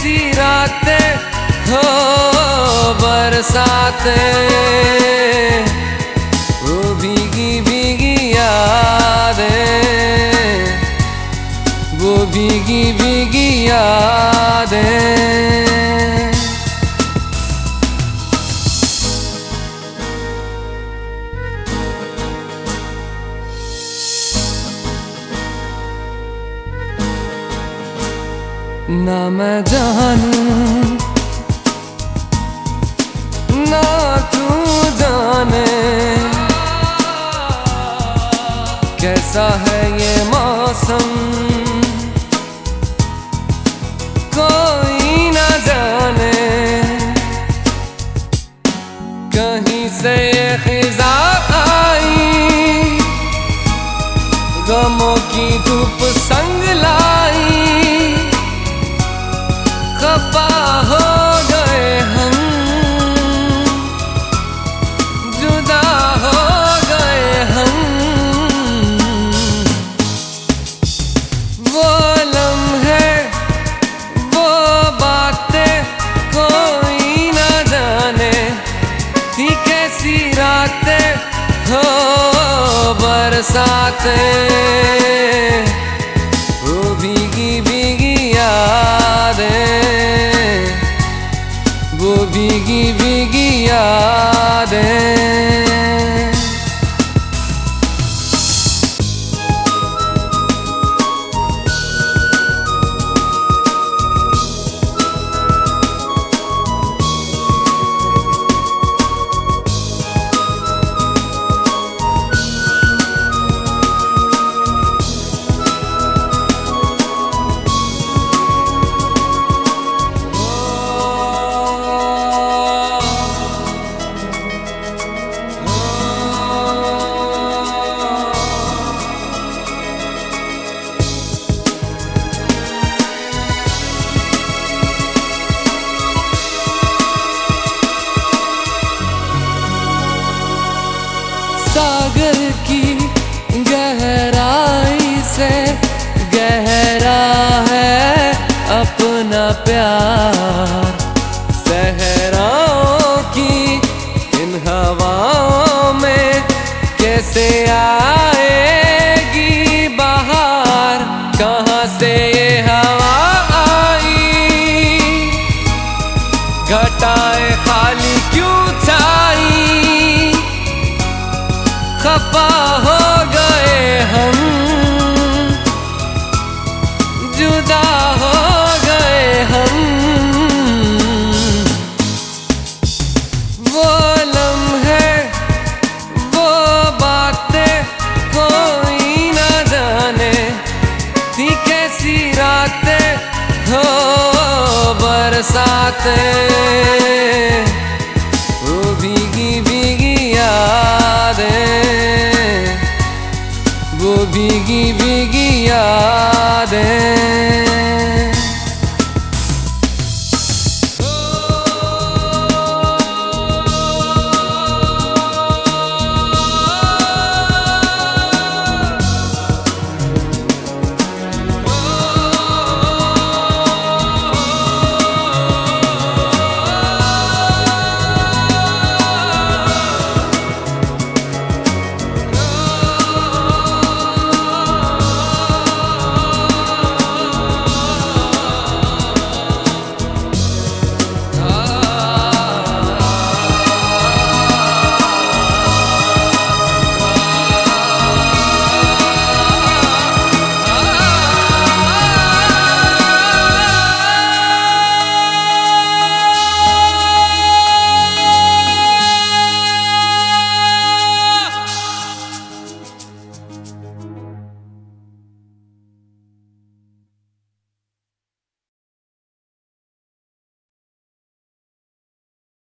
सी रात हो बरसात। वो भीगी भीगी याद। वो भीगी भीगी याद। है ना मैं जानू, ना तू जाने। कैसा है ये मौसम? कोई ना जाने। कहीं से खिजा आई? गमों की धूप संग लाई। खफा हो गए हम। जुदा हो गए हम। वो लम्हे, वो बातें कोई ना जाने कैसी रातें हो बरसाते। भीगी भीगी यादें प्यार। सहराओं की इन हवाओं में कैसे आएगी बाहर? कहाँ से ये हवा आई? घटाए खाली क्यों छाई? खफा हो हो बरसाते वो भीगी भीगी यादें वो भीगी भीगी यादें।